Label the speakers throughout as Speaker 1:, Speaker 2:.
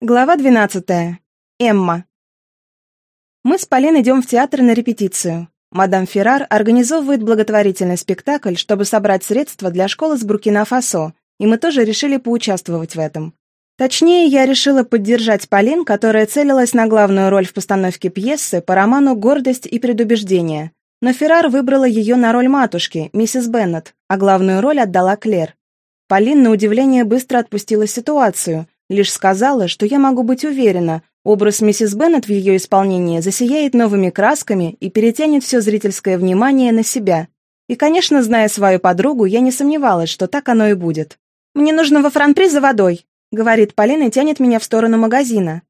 Speaker 1: Глава 12. Эмма. Мы с Полин идем в театр на репетицию. Мадам Феррар организовывает благотворительный спектакль, чтобы собрать средства для школы с Буркина-Фасо, и мы тоже решили поучаствовать в этом. Точнее, я решила поддержать Полин, которая целилась на главную роль в постановке пьесы по роману «Гордость и предубеждение». Но Феррар выбрала ее на роль матушки, миссис Беннет, а главную роль отдала Клер. Полин, на удивление, быстро отпустила ситуацию – Лишь сказала, что я могу быть уверена, образ миссис Беннет в ее исполнении засияет новыми красками и перетянет все зрительское внимание на себя. И, конечно, зная свою подругу, я не сомневалась, что так оно и будет. «Мне нужно во франпри за водой», — говорит Полина и тянет меня в сторону магазина.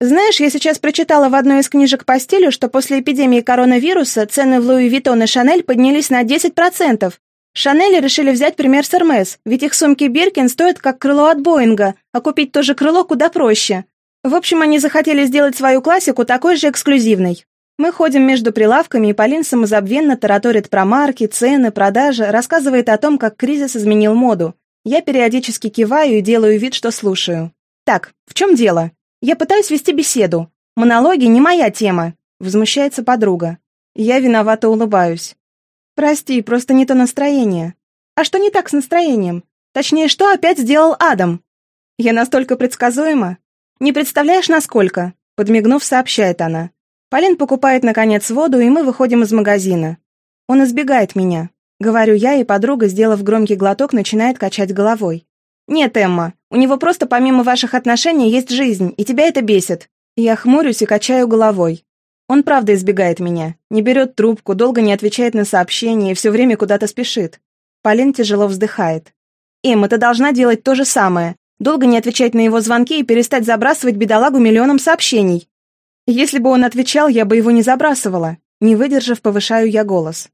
Speaker 1: «Знаешь, я сейчас прочитала в одной из книжек по стилю, что после эпидемии коронавируса цены в Луи Виттон и Шанель поднялись на 10%. Шанели решили взять пример с Эрмес, ведь их сумки Биркин стоят как крыло от Боинга, а купить тоже крыло куда проще. В общем, они захотели сделать свою классику такой же эксклюзивной. Мы ходим между прилавками, и Полин самозабвенно тараторит про марки, цены, продажи, рассказывает о том, как кризис изменил моду. Я периодически киваю и делаю вид, что слушаю. Так, в чем дело? Я пытаюсь вести беседу. Монологи не моя тема. Возмущается подруга. Я виновато улыбаюсь. «Прости, просто не то настроение». «А что не так с настроением? Точнее, что опять сделал Адам?» «Я настолько предсказуема?» «Не представляешь, насколько?» Подмигнув, сообщает она. Полин покупает, наконец, воду, и мы выходим из магазина. Он избегает меня. Говорю я, и подруга, сделав громкий глоток, начинает качать головой. «Нет, Эмма, у него просто помимо ваших отношений есть жизнь, и тебя это бесит». Я хмурюсь и качаю головой. Он правда избегает меня, не берет трубку, долго не отвечает на сообщения и все время куда-то спешит. Полин тяжело вздыхает. «Эмма, ты должна делать то же самое. Долго не отвечать на его звонки и перестать забрасывать бедолагу миллионом сообщений. Если бы он отвечал, я бы его не забрасывала. Не выдержав, повышаю я голос.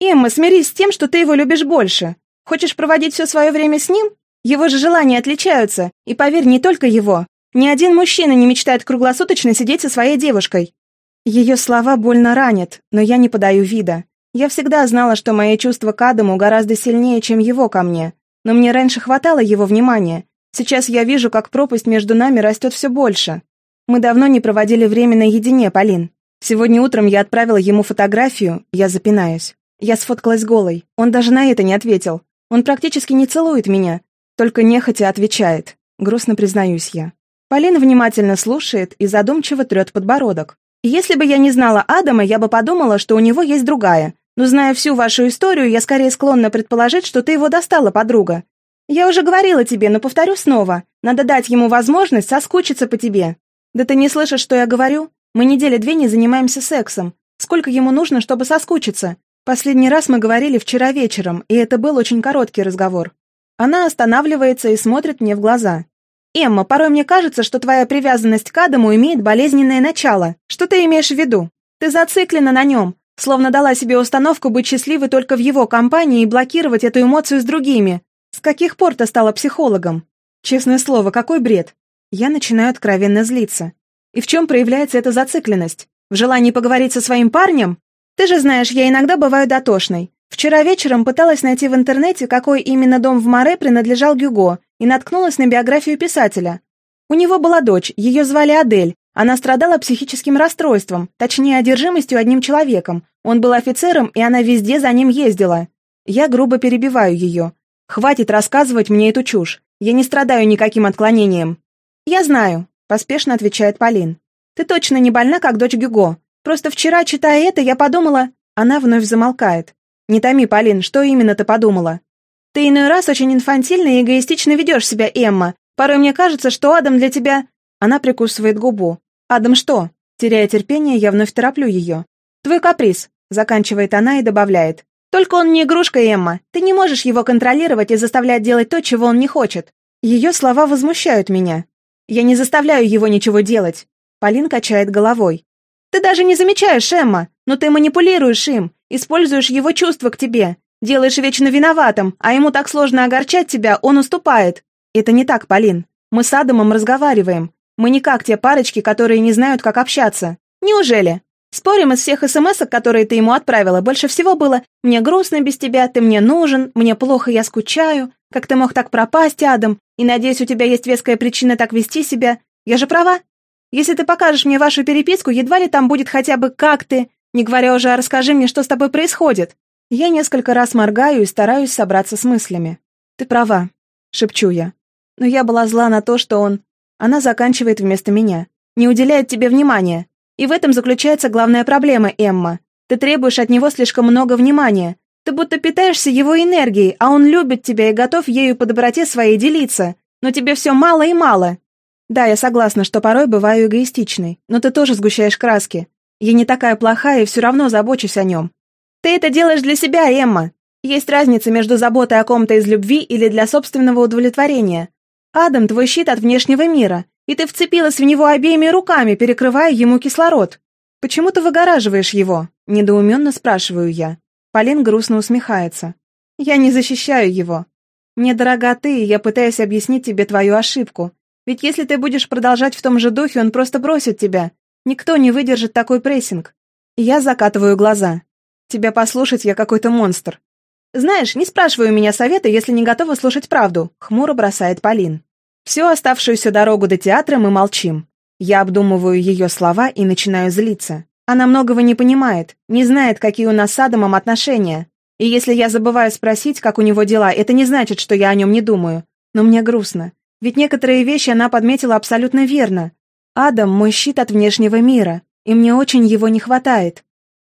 Speaker 1: «Эмма, смирись с тем, что ты его любишь больше. Хочешь проводить все свое время с ним? Его же желания отличаются. И поверь, не только его. Ни один мужчина не мечтает круглосуточно сидеть со своей девушкой. Ее слова больно ранят, но я не подаю вида. Я всегда знала, что мои чувства к Адаму гораздо сильнее, чем его ко мне. Но мне раньше хватало его внимания. Сейчас я вижу, как пропасть между нами растет все больше. Мы давно не проводили время наедине, Полин. Сегодня утром я отправила ему фотографию, я запинаюсь. Я сфоткалась голой. Он даже на это не ответил. Он практически не целует меня, только нехотя отвечает. Грустно признаюсь я. Полин внимательно слушает и задумчиво трет подбородок. Если бы я не знала Адама, я бы подумала, что у него есть другая. Но зная всю вашу историю, я скорее склонна предположить, что ты его достала, подруга. Я уже говорила тебе, но повторю снова. Надо дать ему возможность соскучиться по тебе. Да ты не слышишь, что я говорю? Мы недели две не занимаемся сексом. Сколько ему нужно, чтобы соскучиться? Последний раз мы говорили вчера вечером, и это был очень короткий разговор. Она останавливается и смотрит мне в глаза. «Эмма, порой мне кажется, что твоя привязанность к Адаму имеет болезненное начало. Что ты имеешь в виду? Ты зациклена на нем, словно дала себе установку быть счастливой только в его компании и блокировать эту эмоцию с другими. С каких пор ты стала психологом? Честное слово, какой бред? Я начинаю откровенно злиться. И в чем проявляется эта зацикленность? В желании поговорить со своим парнем? Ты же знаешь, я иногда бываю дотошной. Вчера вечером пыталась найти в интернете, какой именно дом в Море принадлежал Гюго, и наткнулась на биографию писателя. У него была дочь, ее звали Адель. Она страдала психическим расстройством, точнее, одержимостью одним человеком. Он был офицером, и она везде за ним ездила. Я грубо перебиваю ее. «Хватит рассказывать мне эту чушь. Я не страдаю никаким отклонением». «Я знаю», — поспешно отвечает Полин. «Ты точно не больна, как дочь Гюго. Просто вчера, читая это, я подумала...» Она вновь замолкает. «Не томи, Полин, что именно ты подумала?» Ты иной раз очень инфантильно и эгоистично ведешь себя, Эмма. Порой мне кажется, что Адам для тебя...» Она прикусывает губу. «Адам что?» Теряя терпение, я вновь тороплю ее. «Твой каприз», — заканчивает она и добавляет. «Только он не игрушка, Эмма. Ты не можешь его контролировать и заставлять делать то, чего он не хочет». Ее слова возмущают меня. «Я не заставляю его ничего делать». Полин качает головой. «Ты даже не замечаешь, Эмма, но ты манипулируешь им, используешь его чувства к тебе. Делаешь вечно виноватым, а ему так сложно огорчать тебя, он уступает. Это не так, Полин. Мы с Адамом разговариваем. Мы не как те парочки, которые не знают, как общаться. Неужели? Спорим, из всех смс которые ты ему отправила, больше всего было «Мне грустно без тебя, ты мне нужен, мне плохо, я скучаю, как ты мог так пропасть, Адам, и надеюсь, у тебя есть веская причина так вести себя». Я же права? Если ты покажешь мне вашу переписку, едва ли там будет хотя бы «как ты», не говоря уже «расскажи мне, что с тобой происходит». Я несколько раз моргаю и стараюсь собраться с мыслями. «Ты права», — шепчу я. «Но я была зла на то, что он...» Она заканчивает вместо меня. «Не уделяет тебе внимания. И в этом заключается главная проблема, Эмма. Ты требуешь от него слишком много внимания. Ты будто питаешься его энергией, а он любит тебя и готов ею по доброте своей делиться. Но тебе все мало и мало. Да, я согласна, что порой бываю эгоистичной, но ты тоже сгущаешь краски. Я не такая плохая и все равно забочусь о нем. Ты это делаешь для себя, Эмма. Есть разница между заботой о ком-то из любви или для собственного удовлетворения. Адам – твой щит от внешнего мира, и ты вцепилась в него обеими руками, перекрывая ему кислород. Почему ты выгораживаешь его? Недоуменно спрашиваю я. Полин грустно усмехается. Я не защищаю его. Мне дорога ты, и я пытаюсь объяснить тебе твою ошибку. Ведь если ты будешь продолжать в том же духе, он просто бросит тебя. Никто не выдержит такой прессинг. я закатываю глаза. Тебя послушать я какой-то монстр. Знаешь, не спрашивай у меня совета, если не готова слушать правду, хмуро бросает Полин. Всю оставшуюся дорогу до театра мы молчим. Я обдумываю ее слова и начинаю злиться. Она многого не понимает, не знает, какие у нас с Адамом отношения. И если я забываю спросить, как у него дела, это не значит, что я о нем не думаю. Но мне грустно. Ведь некоторые вещи она подметила абсолютно верно. Адам – мой щит от внешнего мира, и мне очень его не хватает.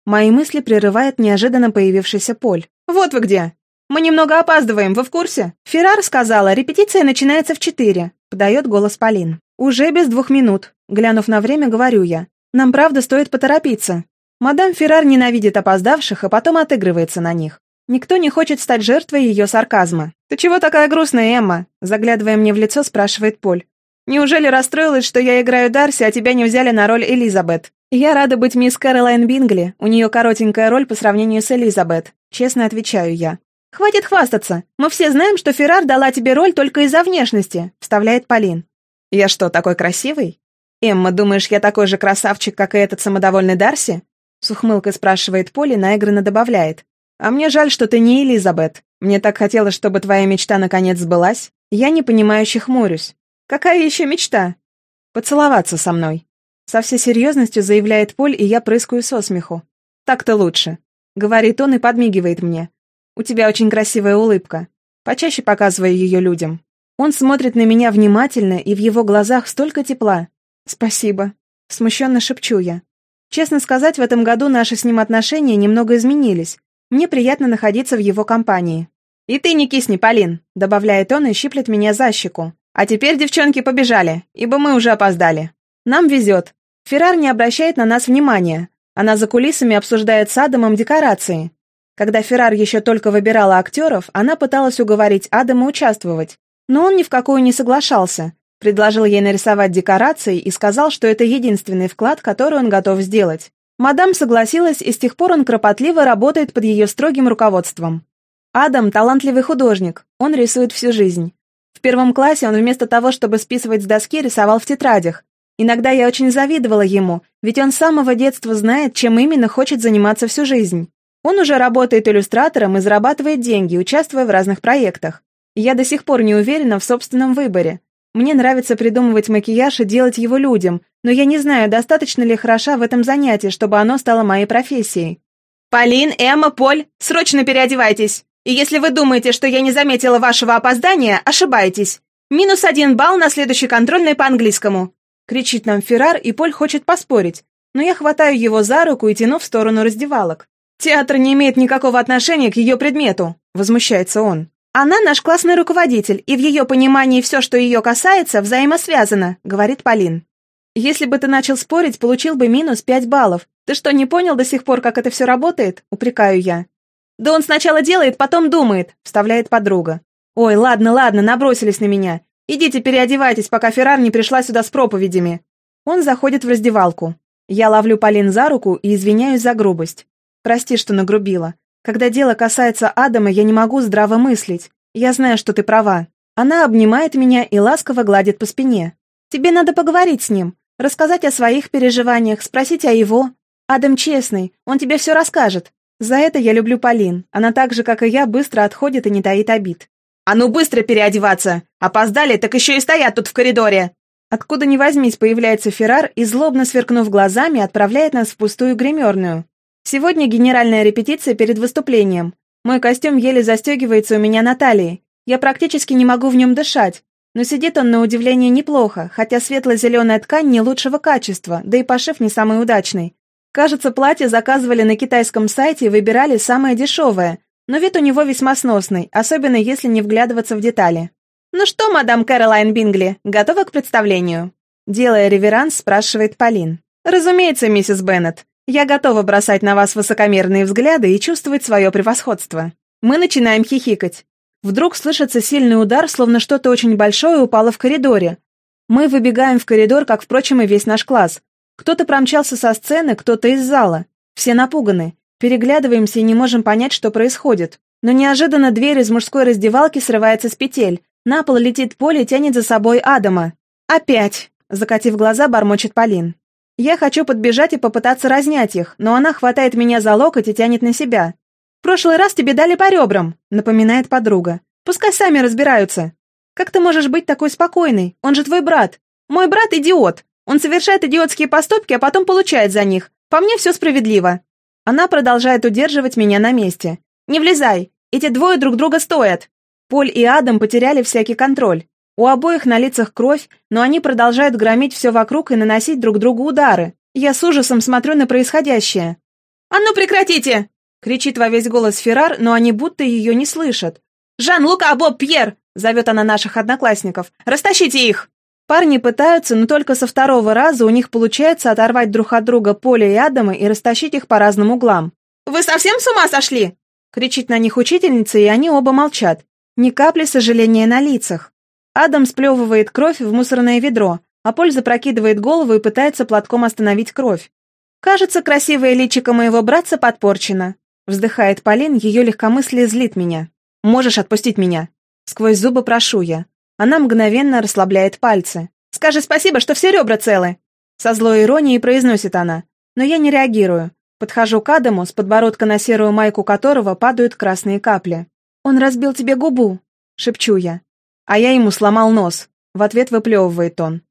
Speaker 1: Мои мысли прерывает неожиданно появившийся Поль. «Вот вы где! Мы немного опаздываем, вы в курсе?» Феррар сказала, репетиция начинается в четыре. Подает голос Полин. «Уже без двух минут». Глянув на время, говорю я. «Нам правда стоит поторопиться». Мадам Феррар ненавидит опоздавших, а потом отыгрывается на них. Никто не хочет стать жертвой ее сарказма. «Ты чего такая грустная, Эмма?» Заглядывая мне в лицо, спрашивает Поль. «Неужели расстроилась, что я играю Дарси, а тебя не взяли на роль Элизабет?» «Я рада быть мисс Кэролайн Бингли, у нее коротенькая роль по сравнению с Элизабет», честно отвечаю я. «Хватит хвастаться, мы все знаем, что Феррар дала тебе роль только из-за внешности», вставляет Полин. «Я что, такой красивый?» «Эмма, думаешь, я такой же красавчик, как и этот самодовольный Дарси?» С ухмылкой спрашивает Поли, наигранно добавляет. «А мне жаль, что ты не Элизабет. Мне так хотелось, чтобы твоя мечта наконец сбылась. Я непонимающе хмурюсь. Какая еще мечта?» «Поцеловаться со мной». Со всей серьезностью заявляет Поль, и я прыскаю со смеху. «Так-то лучше», — говорит он и подмигивает мне. «У тебя очень красивая улыбка. Почаще показывай ее людям». Он смотрит на меня внимательно, и в его глазах столько тепла. «Спасибо», — смущенно шепчу я. Честно сказать, в этом году наши с ним отношения немного изменились. Мне приятно находиться в его компании. «И ты не кисни, Полин», — добавляет он и щиплет меня за щеку. «А теперь, девчонки, побежали, ибо мы уже опоздали. Нам везет. Феррар не обращает на нас внимания. Она за кулисами обсуждает с Адамом декорации. Когда Феррар еще только выбирала актеров, она пыталась уговорить Адама участвовать. Но он ни в какую не соглашался. Предложил ей нарисовать декорации и сказал, что это единственный вклад, который он готов сделать. Мадам согласилась, и с тех пор он кропотливо работает под ее строгим руководством. Адам – талантливый художник, он рисует всю жизнь. В первом классе он вместо того, чтобы списывать с доски, рисовал в тетрадях, Иногда я очень завидовала ему, ведь он с самого детства знает, чем именно хочет заниматься всю жизнь. Он уже работает иллюстратором и зарабатывает деньги, участвуя в разных проектах. я до сих пор не уверена в собственном выборе. Мне нравится придумывать макияж и делать его людям, но я не знаю, достаточно ли хороша в этом занятии, чтобы оно стало моей профессией. «Полин, Эмма, Поль, срочно переодевайтесь! И если вы думаете, что я не заметила вашего опоздания, ошибаетесь. Минус один балл на следующий контрольный по английскому. Кричит нам Феррар, и Поль хочет поспорить, но я хватаю его за руку и тяну в сторону раздевалок. «Театр не имеет никакого отношения к ее предмету», — возмущается он. «Она наш классный руководитель, и в ее понимании все, что ее касается, взаимосвязано», — говорит Полин. «Если бы ты начал спорить, получил бы минус пять баллов. Ты что, не понял до сих пор, как это все работает?» — упрекаю я. «Да он сначала делает, потом думает», — вставляет подруга. «Ой, ладно, ладно, набросились на меня. «Идите переодевайтесь, пока Феррар не пришла сюда с проповедями». Он заходит в раздевалку. Я ловлю Полин за руку и извиняюсь за грубость. Прости, что нагрубила. Когда дело касается Адама, я не могу здраво мыслить. Я знаю, что ты права. Она обнимает меня и ласково гладит по спине. Тебе надо поговорить с ним, рассказать о своих переживаниях, спросить о его. Адам честный, он тебе все расскажет. За это я люблю Полин. Она так же, как и я, быстро отходит и не таит обид. «А ну быстро переодеваться! Опоздали, так еще и стоят тут в коридоре!» Откуда ни возьмись, появляется Феррар и, злобно сверкнув глазами, отправляет нас в пустую гримерную. Сегодня генеральная репетиция перед выступлением. Мой костюм еле застегивается у меня на талии. Я практически не могу в нем дышать. Но сидит он на удивление неплохо, хотя светло-зеленая ткань не лучшего качества, да и пошив не самый удачный. Кажется, платье заказывали на китайском сайте и выбирали самое дешевое, но вид у него весьма сносный, особенно если не вглядываться в детали. «Ну что, мадам Кэролайн Бингли, готова к представлению?» Делая реверанс, спрашивает Полин. «Разумеется, миссис Беннет. Я готова бросать на вас высокомерные взгляды и чувствовать свое превосходство. Мы начинаем хихикать. Вдруг слышится сильный удар, словно что-то очень большое упало в коридоре. Мы выбегаем в коридор, как, впрочем, и весь наш класс. Кто-то промчался со сцены, кто-то из зала. Все напуганы. Переглядываемся и не можем понять, что происходит. Но неожиданно дверь из мужской раздевалки срывается с петель. На пол летит Поле и тянет за собой Адама. «Опять!» — закатив глаза, бормочет Полин. Я хочу подбежать и попытаться разнять их, но она хватает меня за локоть и тянет на себя. «В прошлый раз тебе дали по ребрам», — напоминает подруга. «Пускай сами разбираются. Как ты можешь быть такой спокойной? Он же твой брат. Мой брат — идиот. Он совершает идиотские поступки, а потом получает за них. По мне все справедливо». Она продолжает удерживать меня на месте. «Не влезай. Эти двое друг друга стоят. Поль и Адам потеряли всякий контроль. У обоих на лицах кровь, но они продолжают громить все вокруг и наносить друг другу удары. Я с ужасом смотрю на происходящее. «А ну прекратите!» — кричит во весь голос Феррар, но они будто ее не слышат. «Жан, Лука, Боб, Пьер!» — зовет она наших одноклассников. «Растащите их!» Парни пытаются, но только со второго раза у них получается оторвать друг от друга Поля и Адама и растащить их по разным углам. «Вы совсем с ума сошли?» — кричит на них учительница, и они оба молчат. Ни капли сожаления на лицах. Адам сплевывает кровь в мусорное ведро, а Поль запрокидывает голову и пытается платком остановить кровь. «Кажется, красивое личико моего братца подпорчено», — вздыхает Полин, ее легкомыслие злит меня. «Можешь отпустить меня?» Сквозь зубы прошу я. Она мгновенно расслабляет пальцы. «Скажи спасибо, что все ребра целы!» Со злой иронией произносит она. Но я не реагирую. Подхожу к Адаму, с подбородка на серую майку которого падают красные капли. «Он разбил тебе губу», — шепчу я. А я ему сломал нос. В ответ выплевывает он.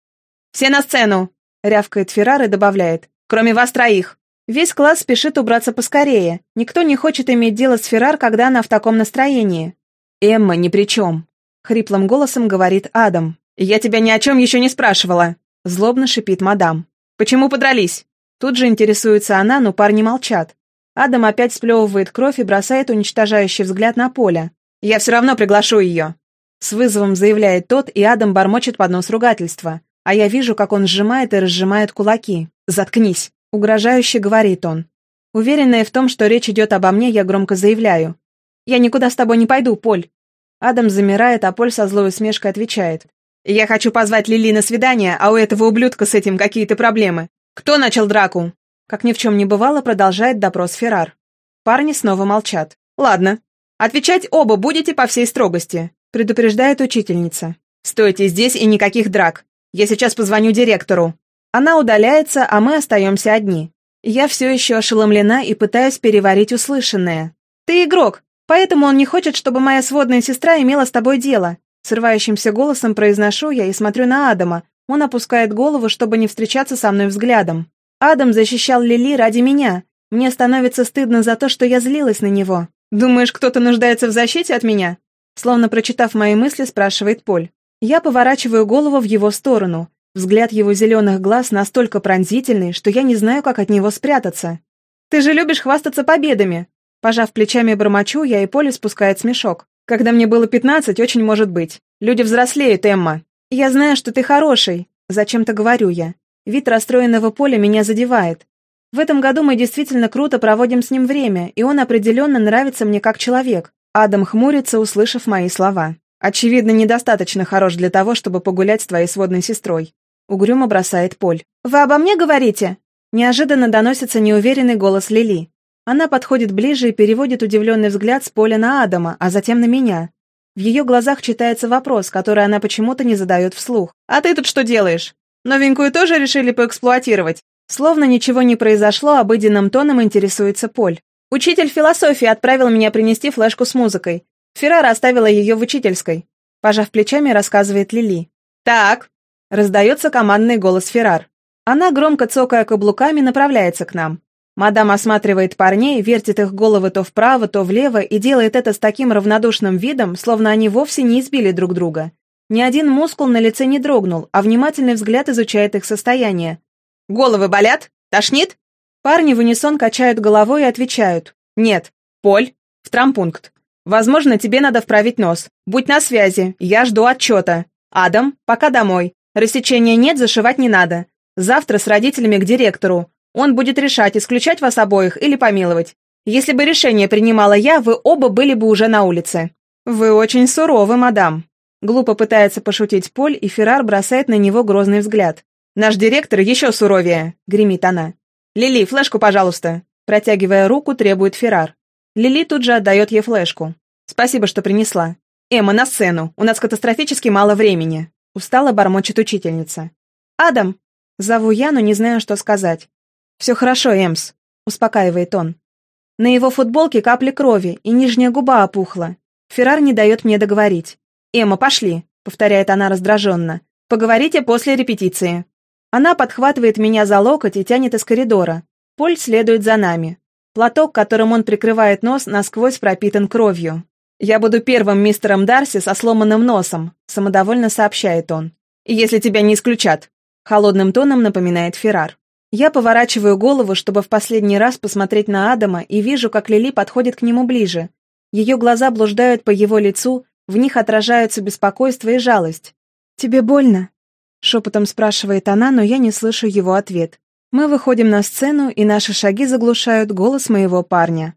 Speaker 1: «Все на сцену!» — рявкает Феррар и добавляет. «Кроме вас троих!» Весь класс спешит убраться поскорее. Никто не хочет иметь дело с Феррар, когда она в таком настроении. «Эмма ни при чем», — хриплым голосом говорит Адам. «Я тебя ни о чем еще не спрашивала», — злобно шипит мадам. «Почему подрались?» Тут же интересуется она, но парни молчат. Адам опять сплевывает кровь и бросает уничтожающий взгляд на поле. «Я все равно приглашу ее!» С вызовом заявляет тот, и Адам бормочет под нос ругательства. А я вижу, как он сжимает и разжимает кулаки. «Заткнись!» — угрожающе говорит он. Уверенная в том, что речь идет обо мне, я громко заявляю. «Я никуда с тобой не пойду, Поль!» Адам замирает, а Поль со злой усмешкой отвечает. «Я хочу позвать Лили на свидание, а у этого ублюдка с этим какие-то проблемы. Кто начал драку?» Как ни в чем не бывало, продолжает допрос Феррар. Парни снова молчат. «Ладно. Отвечать оба будете по всей строгости», предупреждает учительница. «Стойте здесь и никаких драк. Я сейчас позвоню директору». Она удаляется, а мы остаемся одни. Я все еще ошеломлена и пытаюсь переварить услышанное. «Ты игрок, поэтому он не хочет, чтобы моя сводная сестра имела с тобой дело». Срывающимся голосом произношу я и смотрю на Адама. Он опускает голову, чтобы не встречаться со мной взглядом. Адам защищал Лили ради меня. Мне становится стыдно за то, что я злилась на него. Думаешь, кто-то нуждается в защите от меня? Словно прочитав мои мысли, спрашивает Поль. Я поворачиваю голову в его сторону. Взгляд его зеленых глаз настолько пронзительный, что я не знаю, как от него спрятаться. «Ты же любишь хвастаться победами!» Пожав плечами бормочу, я и Поле спускает смешок. «Когда мне было пятнадцать, очень может быть. Люди взрослеют, Эмма. Я знаю, что ты хороший. Зачем-то говорю я. Вид расстроенного поля меня задевает. В этом году мы действительно круто проводим с ним время, и он определенно нравится мне как человек. Адам хмурится, услышав мои слова. Очевидно, недостаточно хорош для того, чтобы погулять с твоей сводной сестрой. Угрюмо бросает Поль. «Вы обо мне говорите?» Неожиданно доносится неуверенный голос Лили. Она подходит ближе и переводит удивленный взгляд с Поля на Адама, а затем на меня. В ее глазах читается вопрос, который она почему-то не задает вслух. «А ты тут что делаешь?» Новенькую тоже решили поэксплуатировать. Словно ничего не произошло, обыденным тоном интересуется Поль. Учитель философии отправил меня принести флешку с музыкой. Феррара оставила ее в учительской. Пожав плечами, рассказывает Лили. «Так, Раздается командный голос Феррар. Она, громко цокая каблуками, направляется к нам. Мадам осматривает парней, вертит их головы то вправо, то влево и делает это с таким равнодушным видом, словно они вовсе не избили друг друга. Ни один мускул на лице не дрогнул, а внимательный взгляд изучает их состояние. «Головы болят? Тошнит?» Парни в унисон качают головой и отвечают. «Нет. Поль. В трампункт. Возможно, тебе надо вправить нос. Будь на связи. Я жду отчета. Адам, пока домой. Рассечения нет, зашивать не надо. Завтра с родителями к директору. Он будет решать, исключать вас обоих или помиловать. Если бы решение принимала я, вы оба были бы уже на улице. Вы очень суровы, мадам. Глупо пытается пошутить Поль, и Феррар бросает на него грозный взгляд. «Наш директор еще суровее», — гремит она. «Лили, флешку, пожалуйста», — протягивая руку, требует Феррар. Лили тут же отдает ей флешку. «Спасибо, что принесла. Эмма, на сцену. У нас катастрофически мало времени», — устало бормочет учительница. «Адам!» Зову я, но не знаю, что сказать. «Все хорошо, Эмс», — успокаивает он. На его футболке капли крови, и нижняя губа опухла. Феррар не дает мне договорить. «Эмма, пошли», — повторяет она раздраженно. «Поговорите после репетиции». Она подхватывает меня за локоть и тянет из коридора. Поль следует за нами. Платок, которым он прикрывает нос, насквозь пропитан кровью. «Я буду первым мистером Дарси со сломанным носом», — самодовольно сообщает он. «Если тебя не исключат», — холодным тоном напоминает Феррар. Я поворачиваю голову, чтобы в последний раз посмотреть на Адама, и вижу, как Лили подходит к нему ближе. Ее глаза блуждают по его лицу, в них отражаются беспокойство и жалость. «Тебе больно?» — шепотом спрашивает она, но я не слышу его ответ. Мы выходим на сцену, и наши шаги заглушают голос моего парня.